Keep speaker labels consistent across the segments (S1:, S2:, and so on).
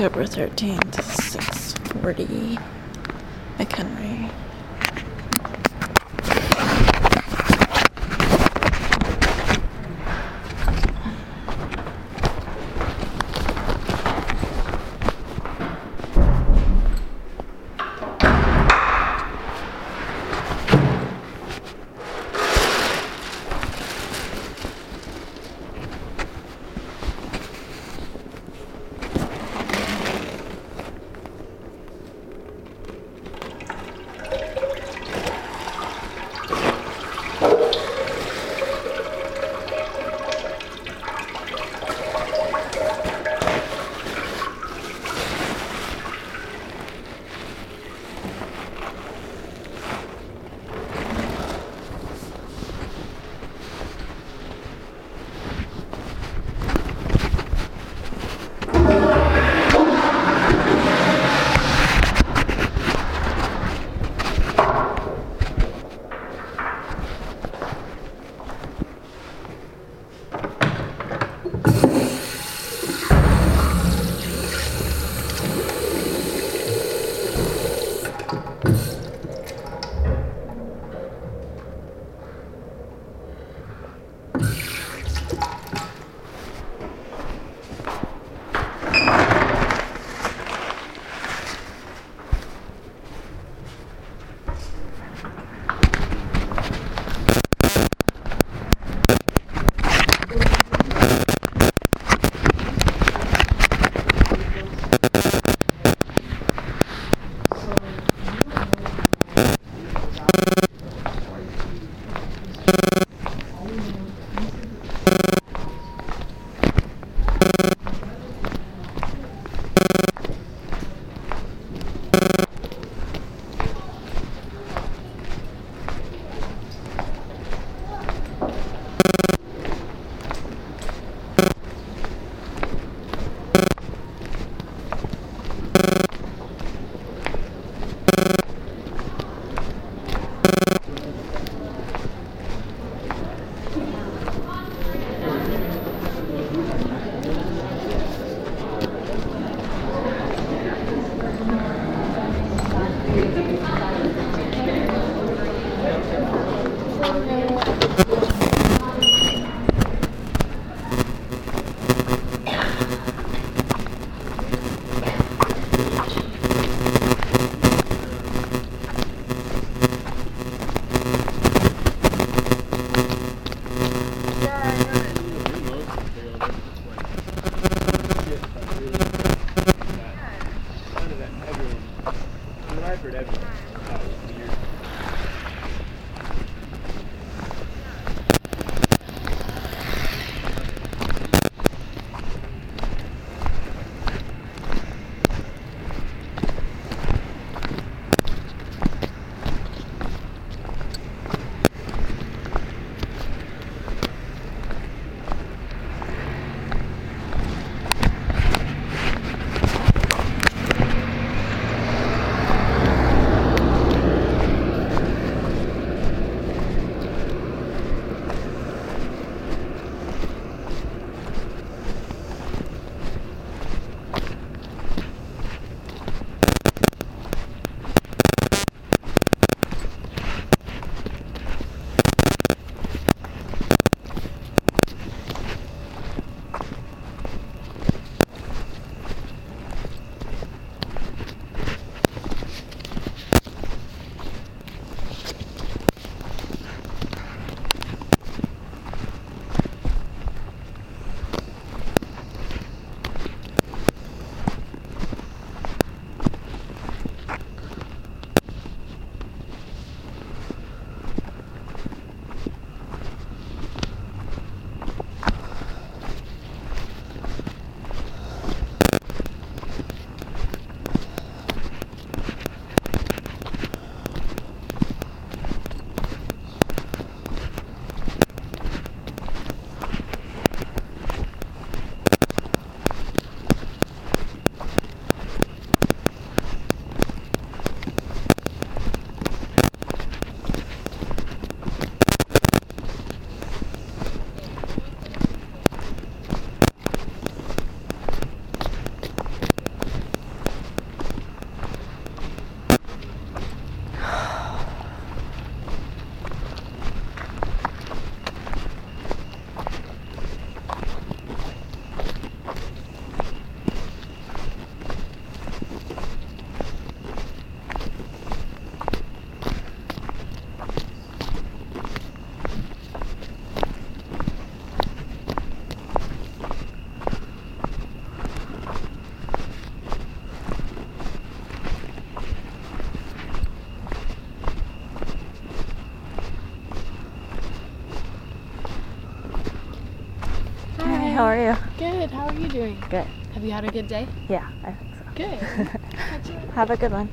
S1: October 13th, 640 McHenry. record ever. How are you?
S2: Good. How are you doing?
S1: Good.
S2: Have you had a good day?
S1: Yeah, I think so.
S2: Good.
S1: Have a good one.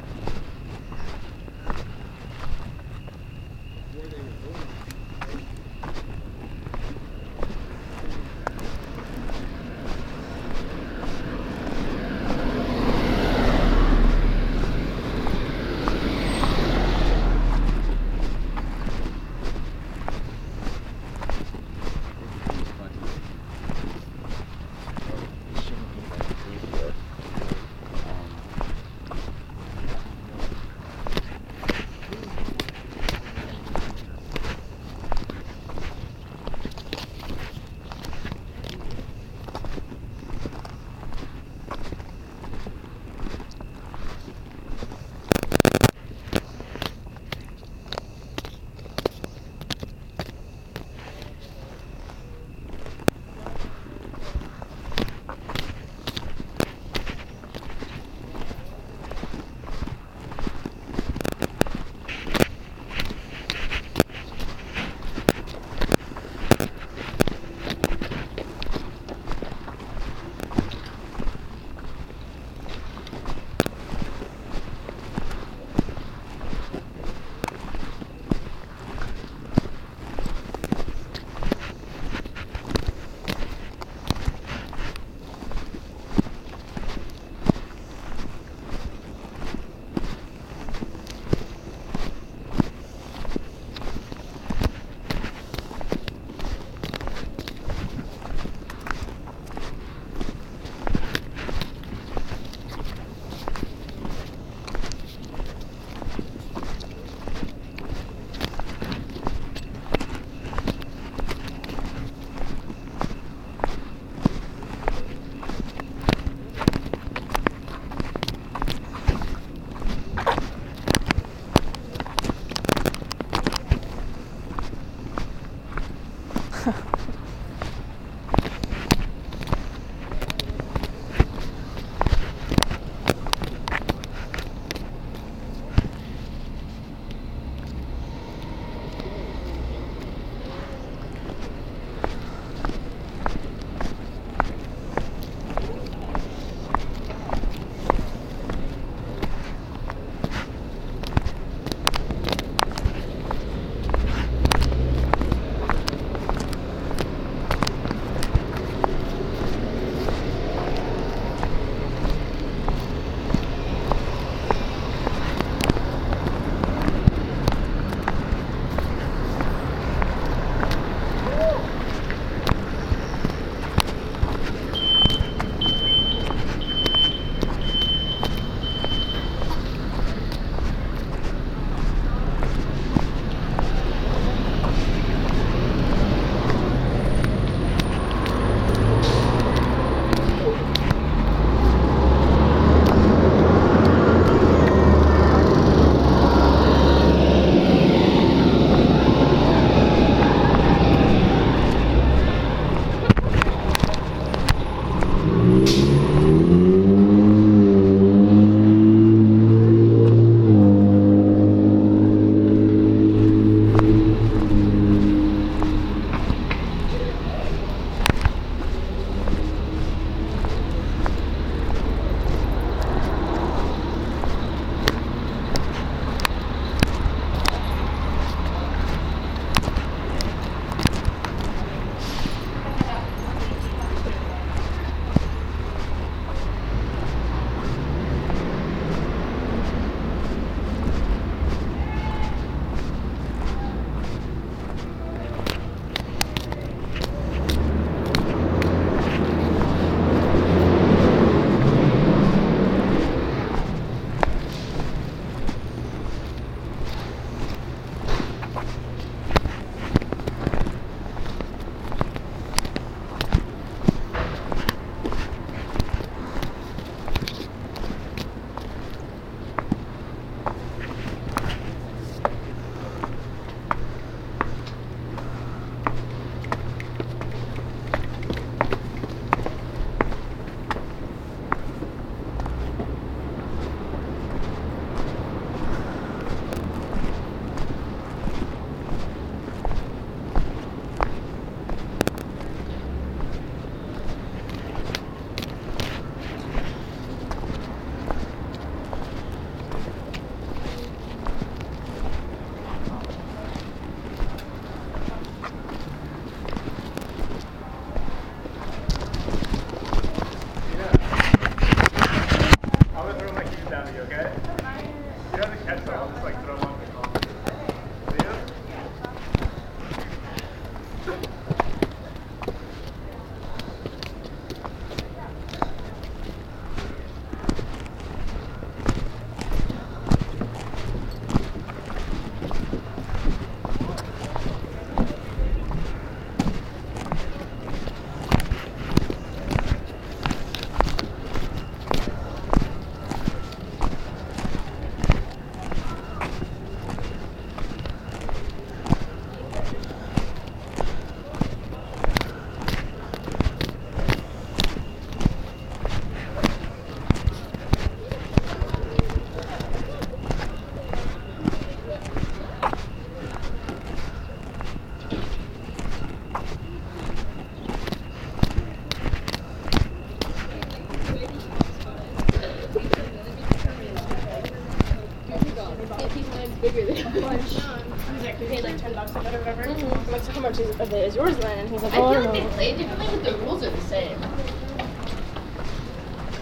S3: like we paid like ten bucks of it or whatever. Mm-hmm. I'm like, so how much is, of it is yours then? And he's like,
S2: I feel
S3: oh,
S2: like they play it differently, but the rules are the same.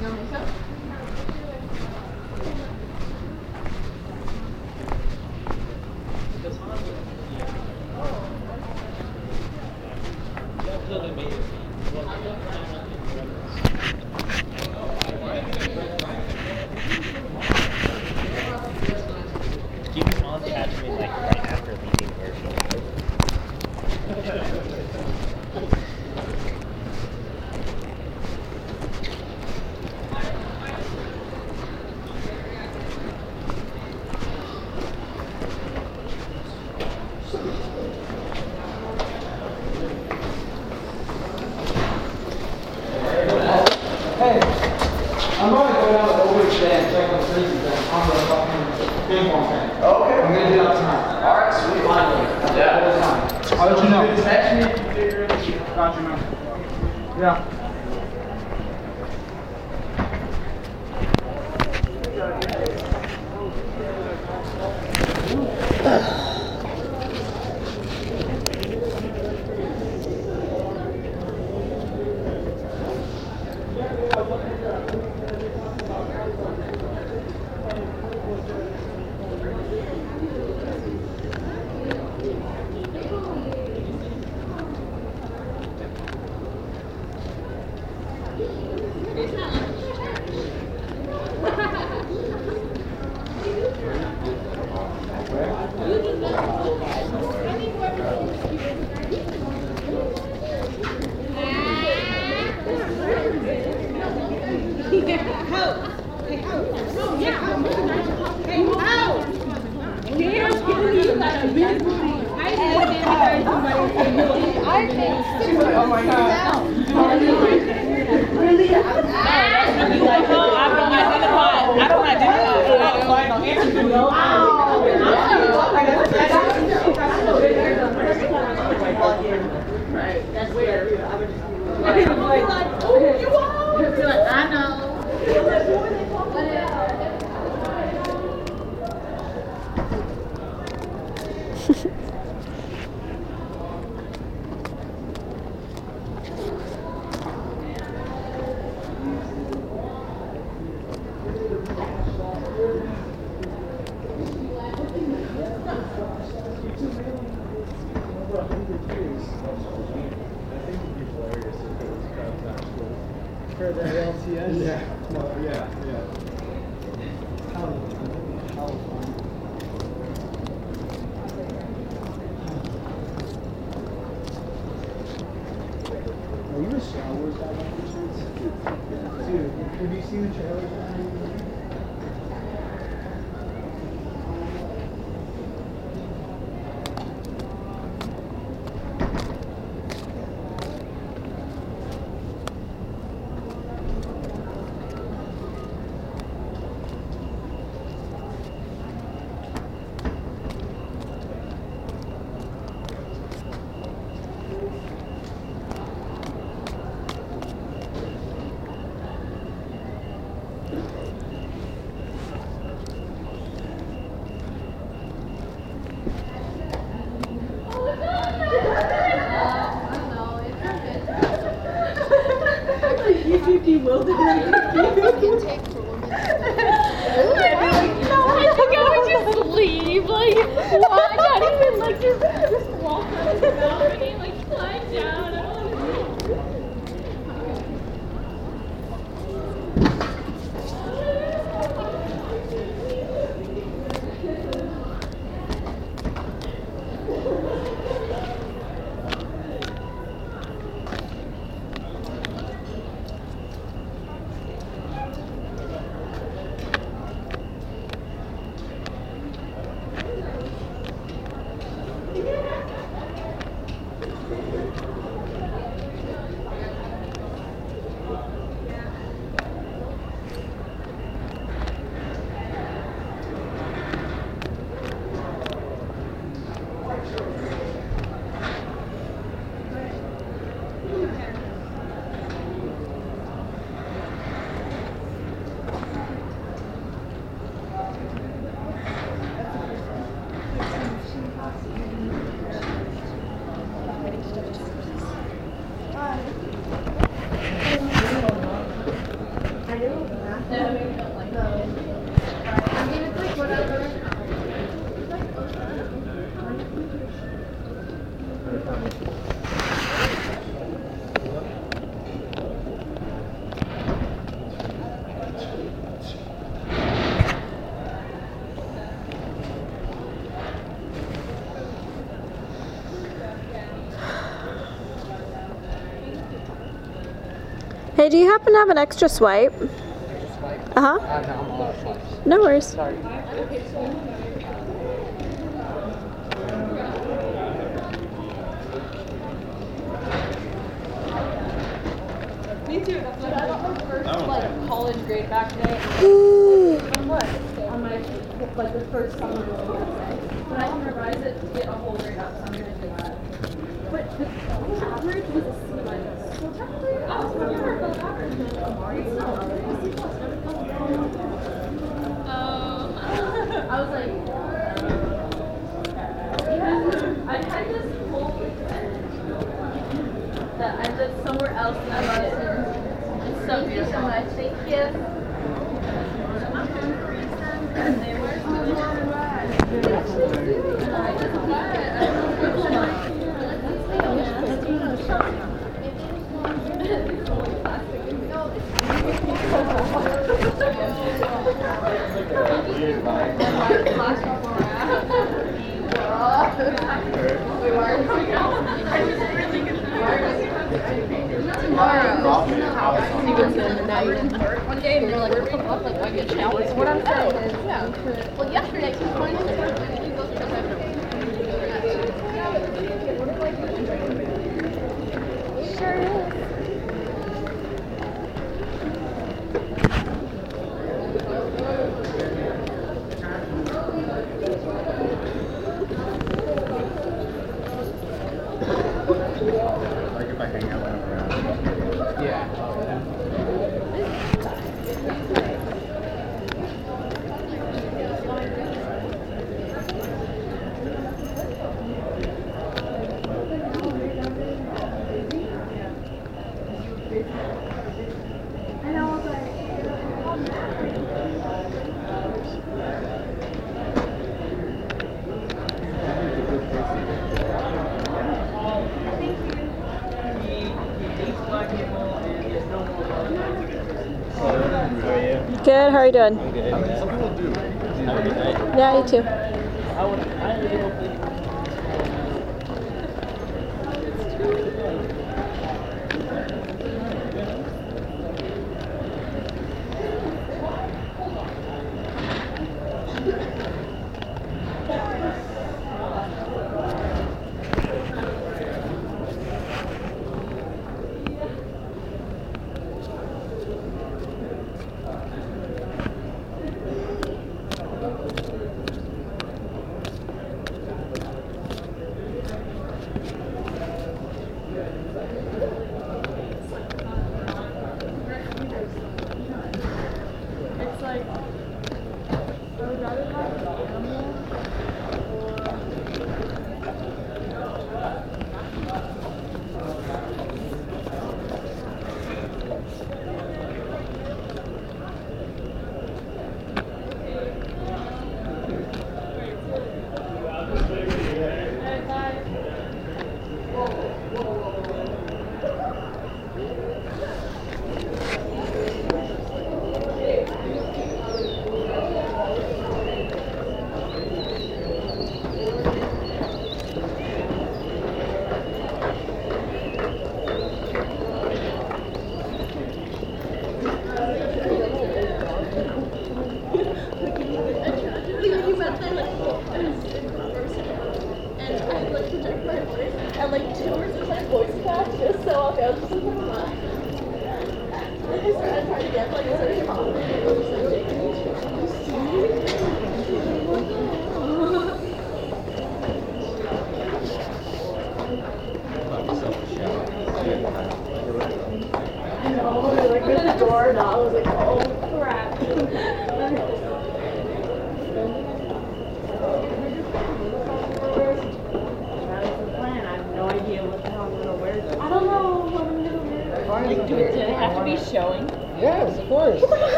S2: You don't think so?
S4: Dude, have you seen the
S2: trailer?
S1: Hey, do you happen to have an extra swipe? Uh huh.
S5: Uh, no, I'm all out of swipes.
S1: No worries.
S5: Sorry.
S2: like college grade back today. On what? On my like the first summer of the essay. But I can revise it to get a whole grade up, so I'm gonna do that. But the average was a C minus. So technically, I was never above average. It's not. A C plus never comes Um, I was like, yeah. I had this whole that I lived somewhere else and I loved it. It's so beautiful. so much. Thank you. One day and they're like, we're coming up like I get showers. What I'm saying is, yeah. Well, yesterday, two points. Sure is.
S6: Like if I hang out when I'm around.
S5: Yeah.
S7: How are you?
S1: Good. How are you doing?
S7: Good.
S6: Some people do.
S7: Good.
S1: Yeah, you too.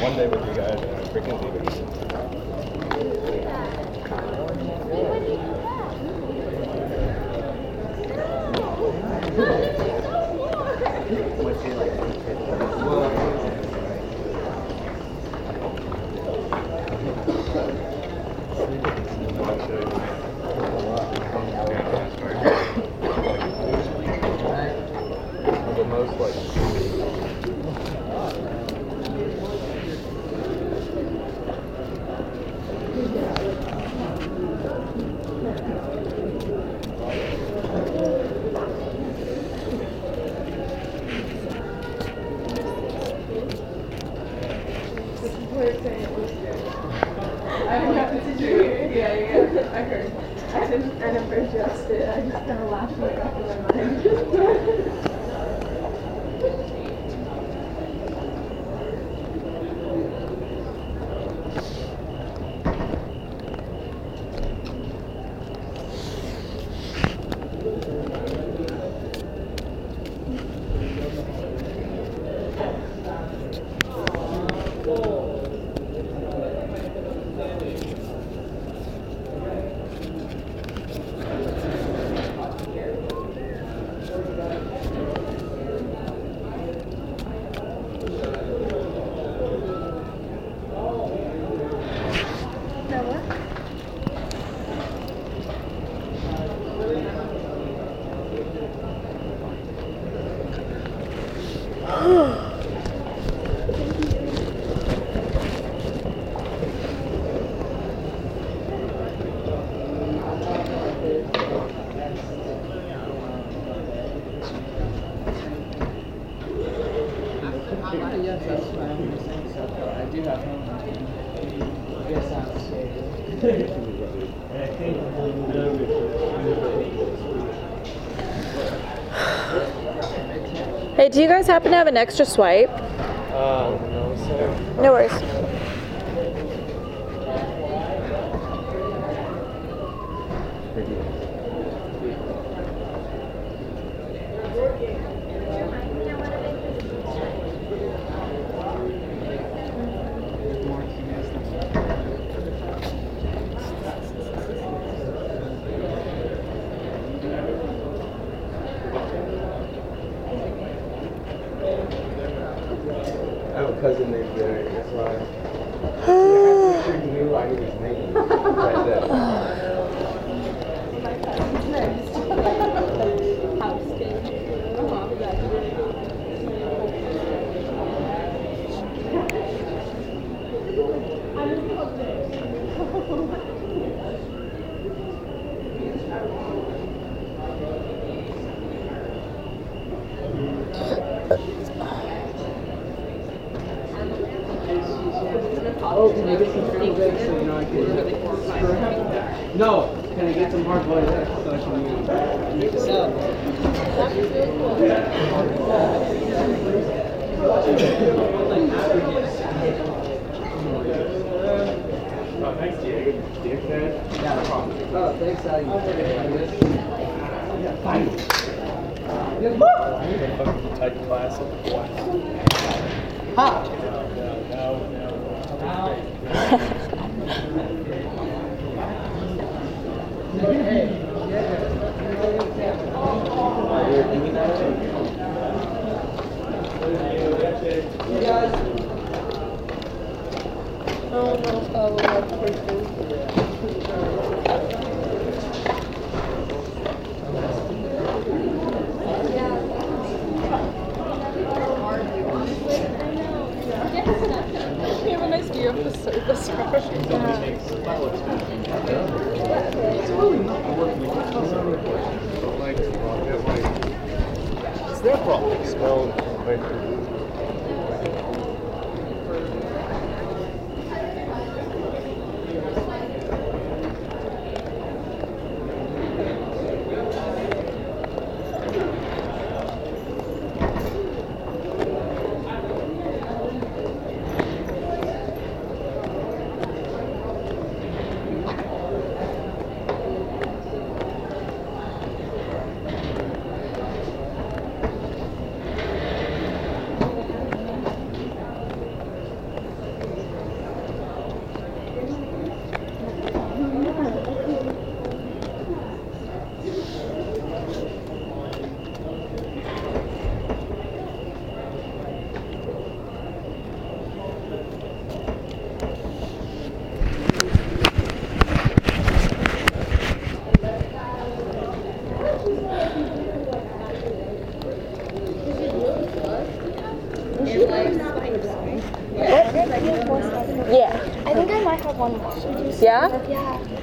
S8: one day with you guys, and
S5: I freaking leave it.
S1: do
S7: you guys happen to have an extra swipe?
S4: Uh, no, sir.
S7: No worries.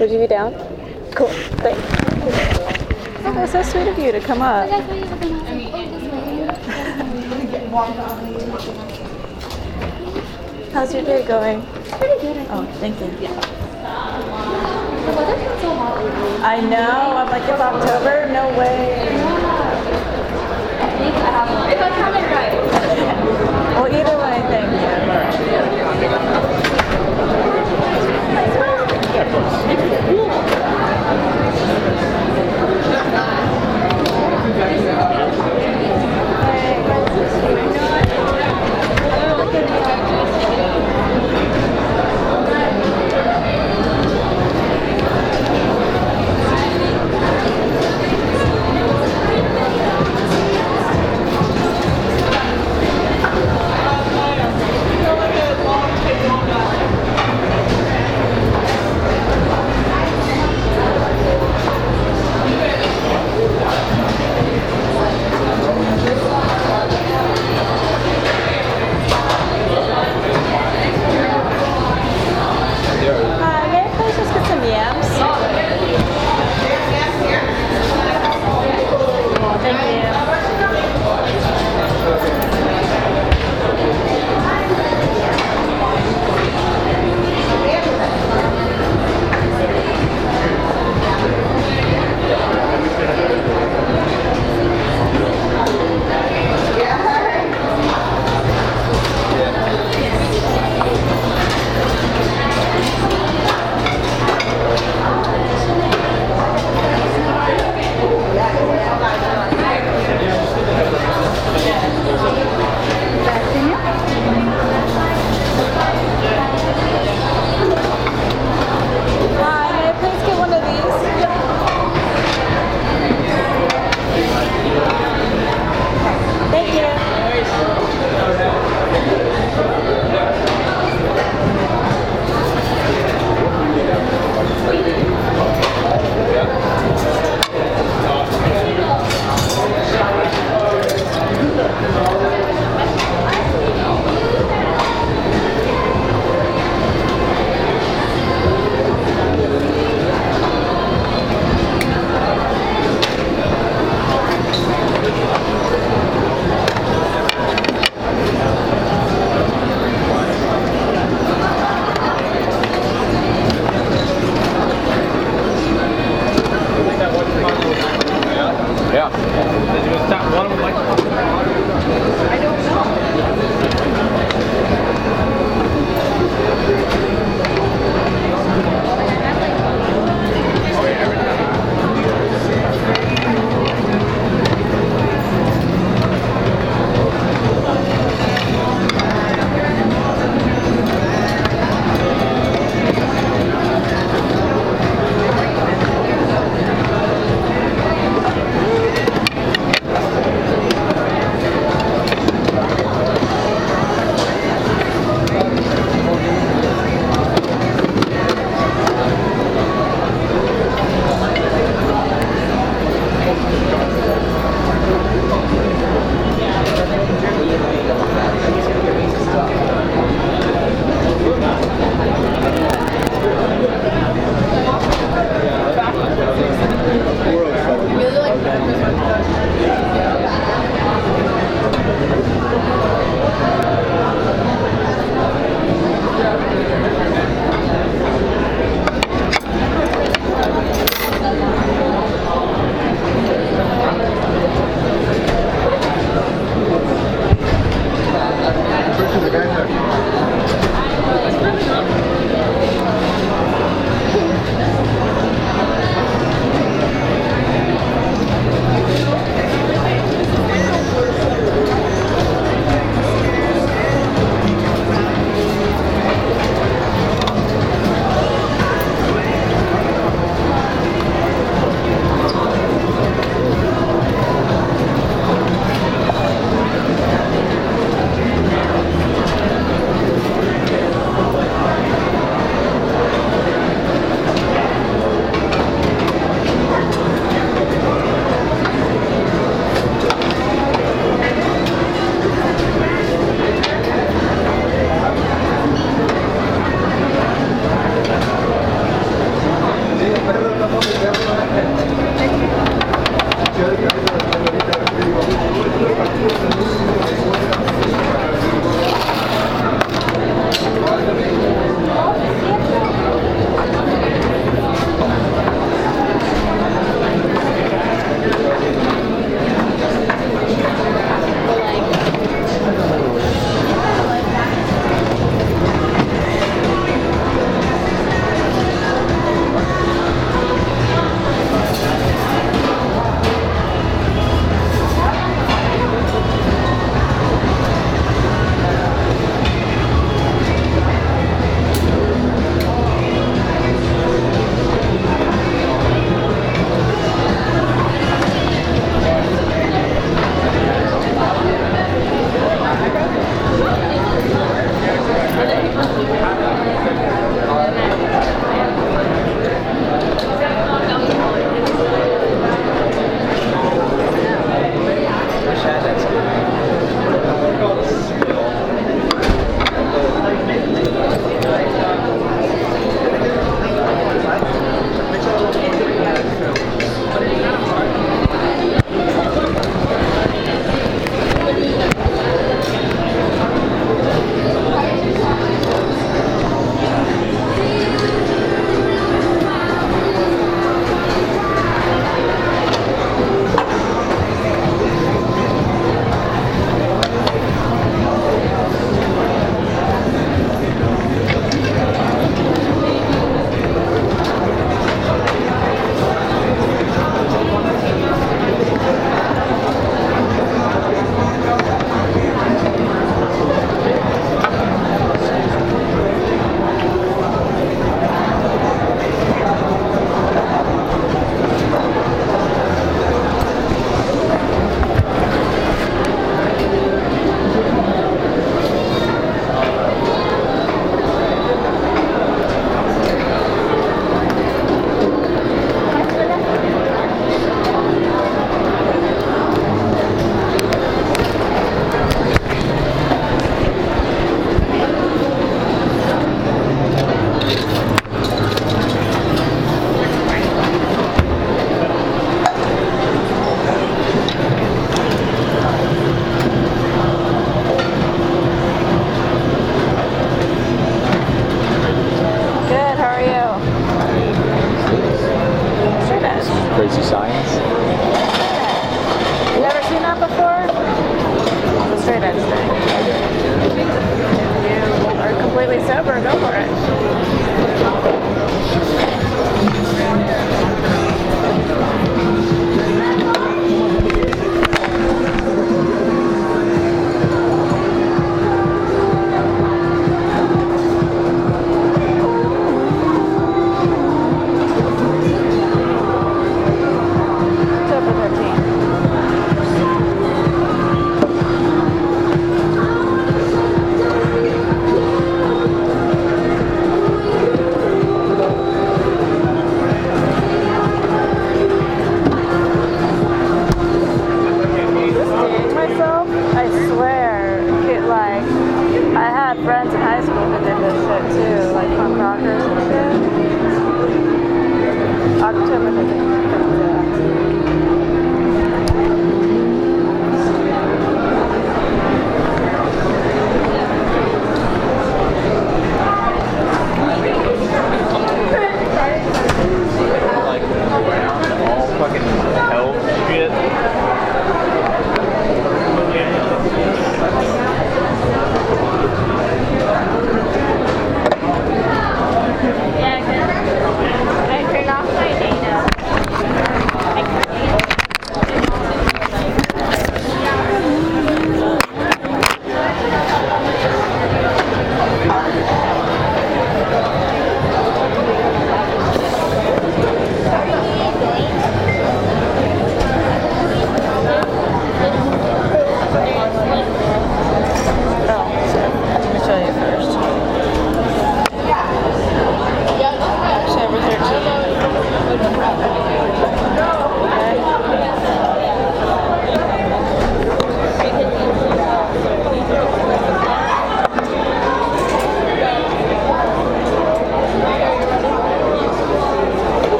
S1: Would you be down? Cool. Thanks. Oh, that's so sweet of you to come up. How's your day going?
S3: Pretty good.
S1: Oh, thank you. I know. I'm like, it's October. No way.
S3: If I
S1: come in right.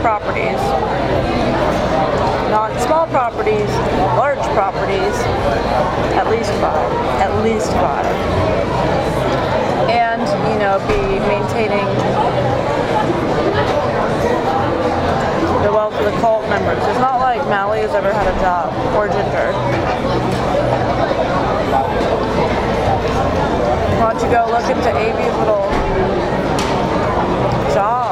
S1: Properties not small properties, large properties, at least five, at least five. And, you know, be maintaining the wealth of the cult members. It's not like Mally has ever had a job, or Ginger. Why don't you go look into Avi's little job?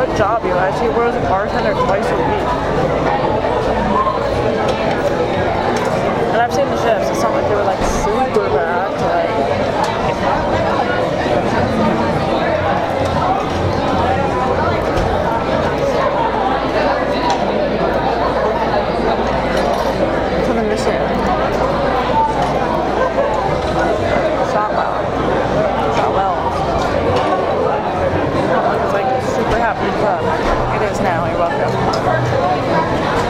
S1: What job, you guys? He was a bartender twice a week. And I've seen the shifts. It's not like they were like super bad. Like, something missing. Shot well. Shot well. It's like a super happy club. It is now. You're welcome. And then what? He like does framing.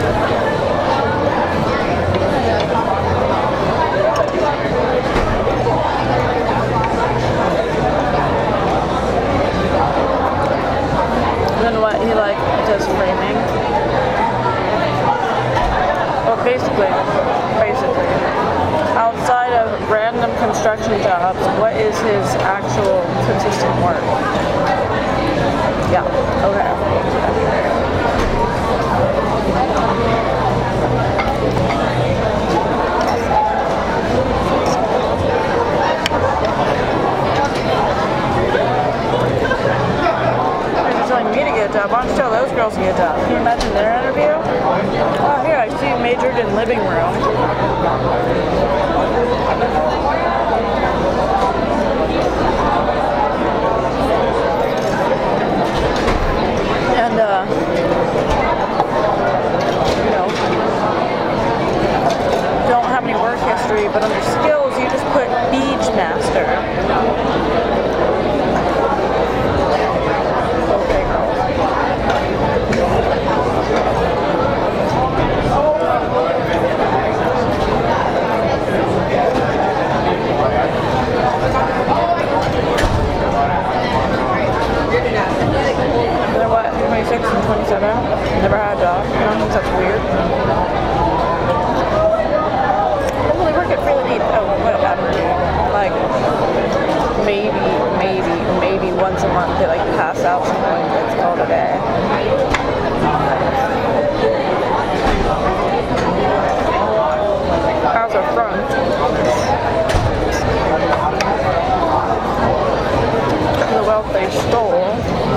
S1: Well, basically, basically, outside of random construction jobs, what is his actual consistent work? Yeah. Telling me to get a job. Why those girls to get job? Can you imagine their interview? Oh, here, I see you majored in living room. And, uh, you know, don't have any work history, but under skills, you just put beach master. 26 and 27. Never had a job. I don't think that's weird. I really work at really Deep. Oh, whatever. Like, maybe, maybe, maybe once a month they like pass out something like that's called a day. How's our front? The wealth they stole.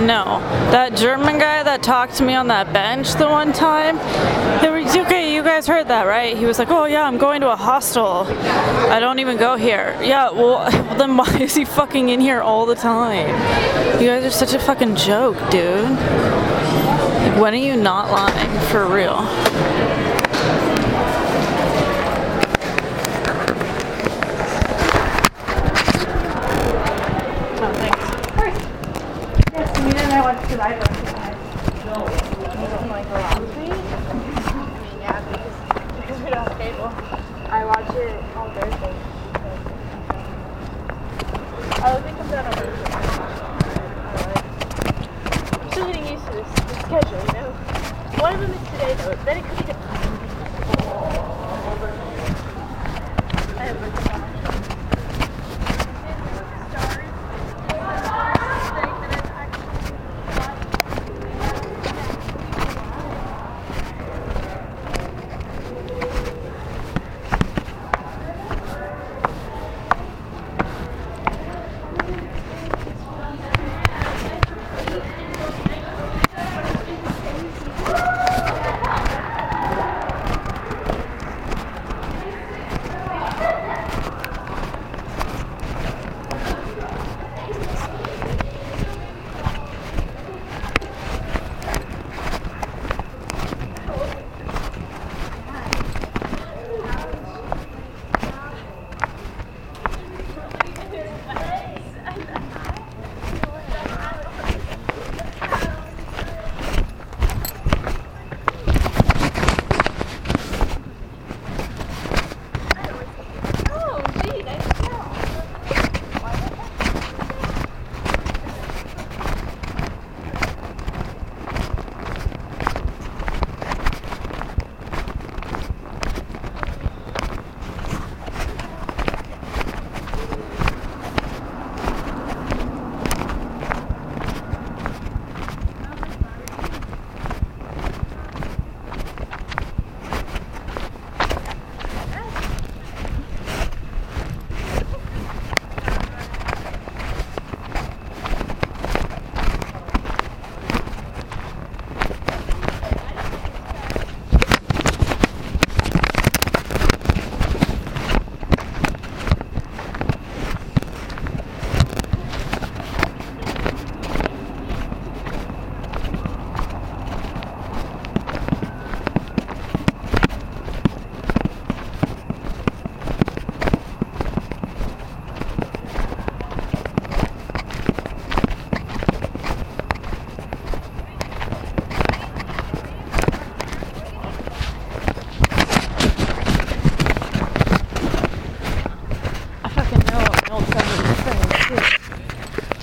S1: No.
S9: That
S1: German guy that talked to me on that bench the one time, were, okay, you guys heard that, right? He was like, oh yeah, I'm going to a hostel. I don't even go here. Yeah, well, then why is he fucking in here all the time? You guys are such a fucking joke, dude. When are you not lying? For real.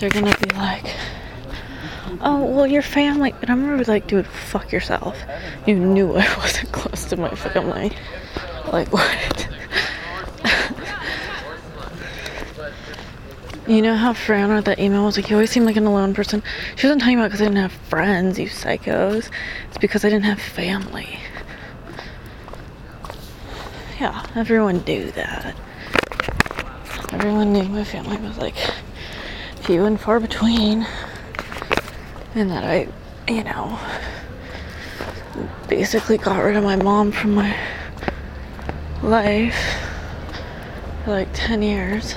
S1: They're gonna be like, oh, well, your family. And I'm gonna be like, dude, fuck yourself. You knew I wasn't close to my family. Like, what? you know how Fran wrote that email was like, you always seem like an alone person? She wasn't talking about because I didn't have friends, you psychos. It's because I didn't have family. Yeah, everyone knew that. Everyone knew my family was like few and far between. And that I, you know, basically got rid of my mom from my life for like 10 years.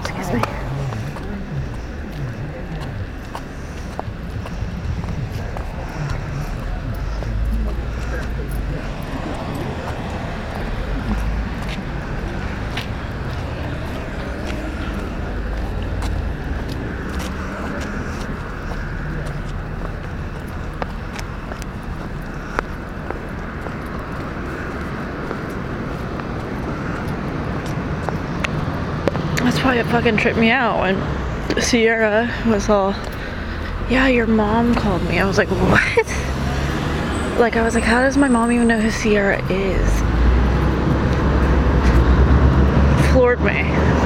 S1: Excuse me. That's why it fucking tripped me out when Sierra was all, yeah, your mom called me. I was like, what? Like, I was like, how does my mom even know who Sierra is? Floored me.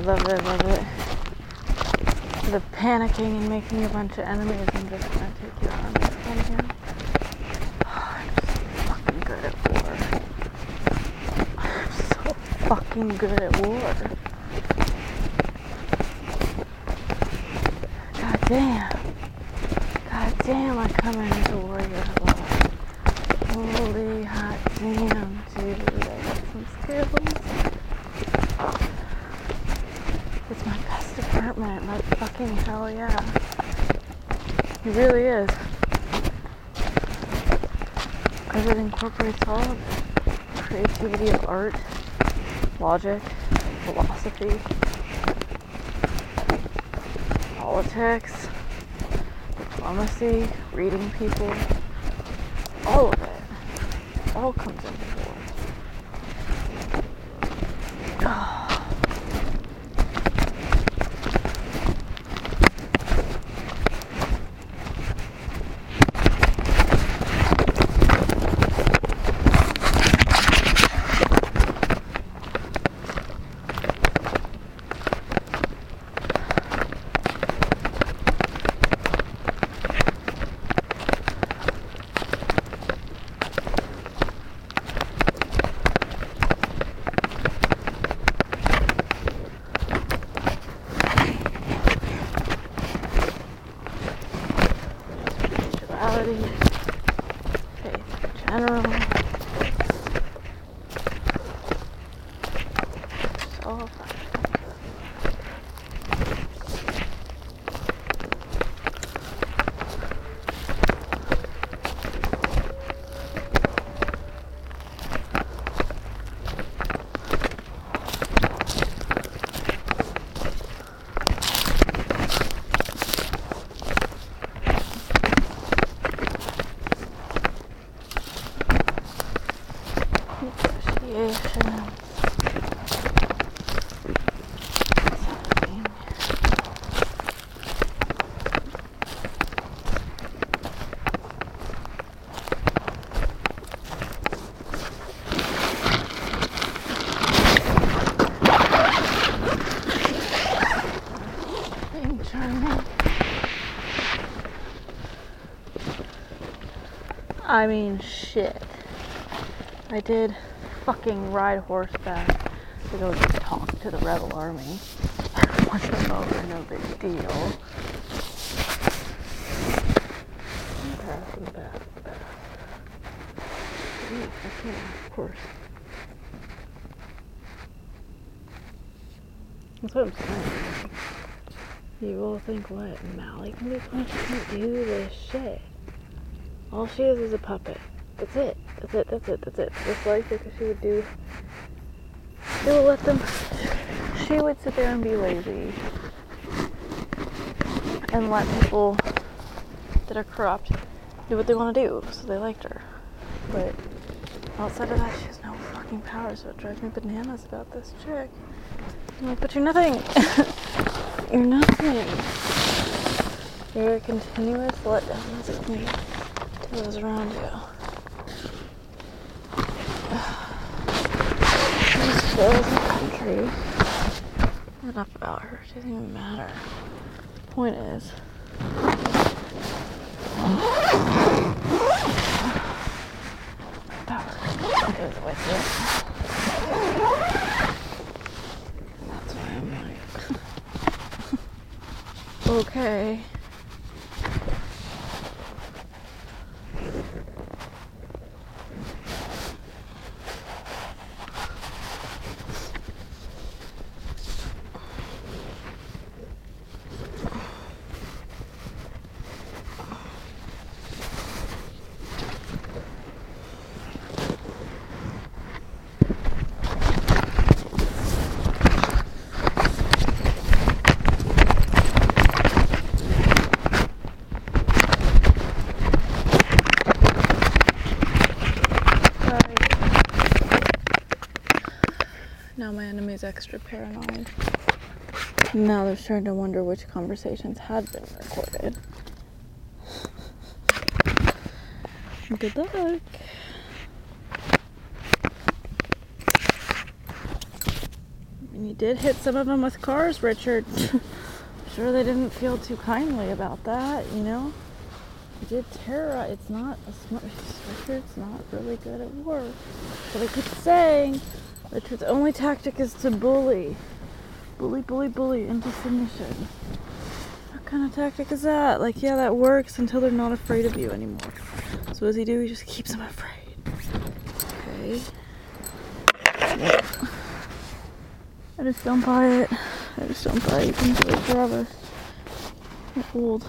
S10: It, love
S1: it. Love it. The panicking and making a bunch of enemies and just gonna take your armies from you. I'm so fucking good at war. I'm so fucking good at war. God damn. God damn, I come in as a warrior. Lord. Holy hot damn, dude. I got some skills. It's my best department. Like fucking hell yeah. It really is. Because it incorporates all of. Creativity of art, logic, philosophy, politics, diplomacy, reading people. All of it. All comes into I mean, shit. I did fucking ride horseback to go talk to the rebel army. Once them over, no big deal. Back. That's not a horse. That's what I'm saying. You will think what? Mally can be punched? Do this shit. All she is is a puppet. That's it. That's it. That's it. That's it. Just like because she would do. She would let them. She would sit there and be lazy. And let people that are corrupt do what they want to do. So they liked her. But outside of that, she has no fucking power. So it drives me bananas about this chick. I'm like, but you're nothing. you're nothing. You're a continuous letdown as me to those around you. These girls in the country. Enough about her. She doesn't even matter. Point is. Power goes with it. That's why I'm like, okay. Extra paranoid. Now they're starting to wonder which conversations had been recorded. Good luck. You did hit some of them with cars, Richard. sure they didn't feel too kindly about that, you know? You did terrorize. It's not a smart. Richard's not really good at work. But I keep saying, Richard's only tactic is to bully. Bully, bully, bully into submission. What kind of tactic is that? Like, yeah, that works until they're not afraid of you anymore. So what does he do? He just keeps them afraid. Okay. I just don't buy it. I just don't buy it. You can do it forever. You're old.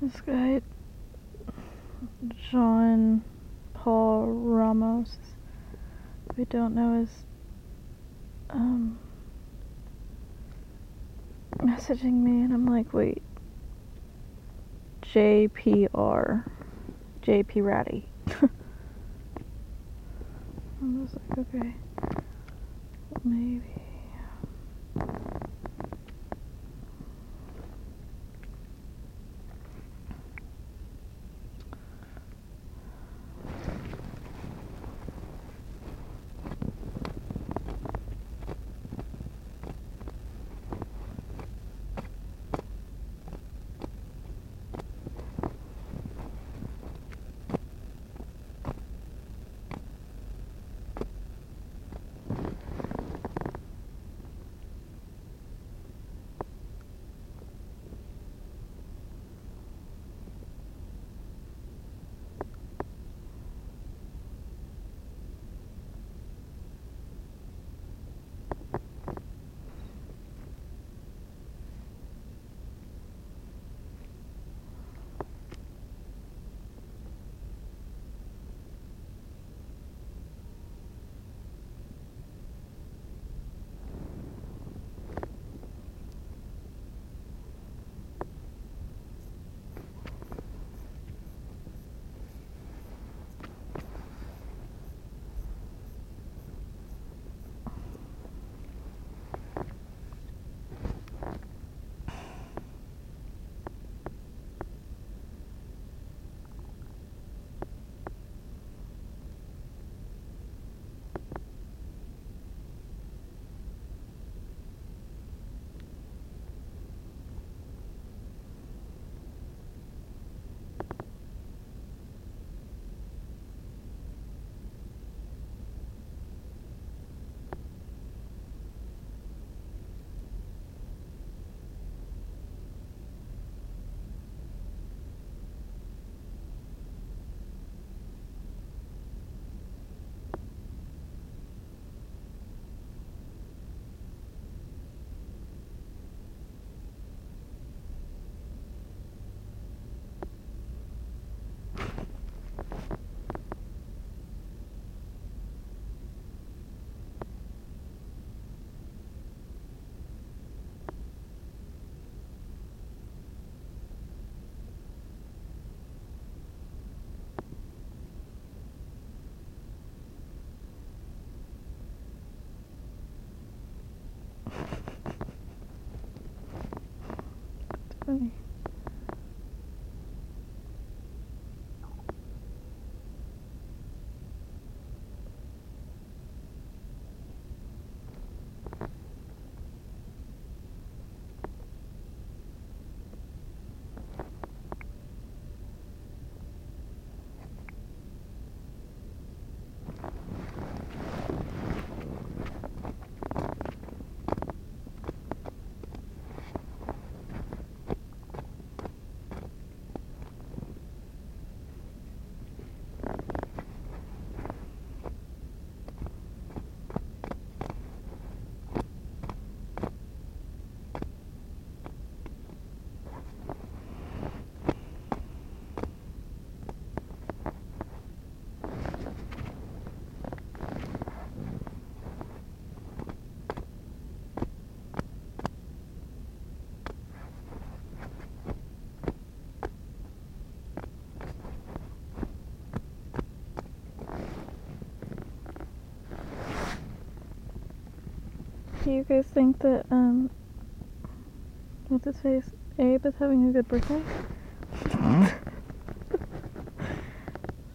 S1: This guy, John Paul Ramos, we don't know is um, messaging me, and I'm like, wait, JPR, JP Ratty. I was like, okay, maybe. Do you guys think that um what's his face? Abe is having a good birthday?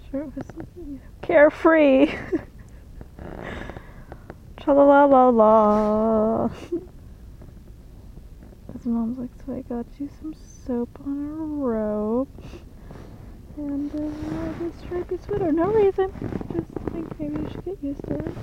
S1: sure it was carefree. Tra la la la la. His mom's like, so I got you some soap on a rope and uh, this stripy sweater. No reason. Just think maybe you should get used to it.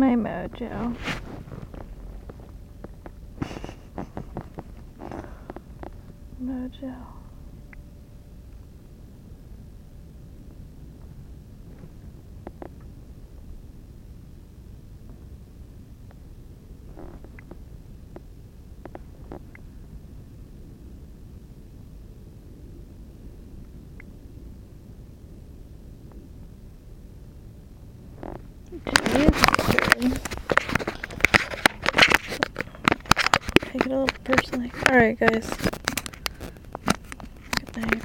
S1: My mojo. Mojo. Jeez. Take it a little personally. Guys. Good night.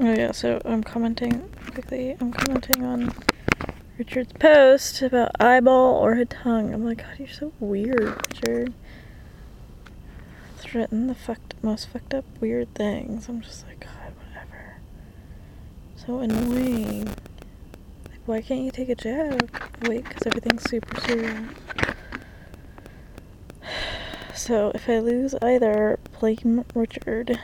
S1: Oh, yeah, so I'm commenting quickly. I'm commenting on Richard's post about eyeball or a tongue. I'm like, God, you're so weird, Richard. It's written the fucked, most fucked up weird things. I'm just like, God, whatever. So annoying. Like, why can't you take a jab? Wait, because everything's super serious. So if I lose either, blame Richard.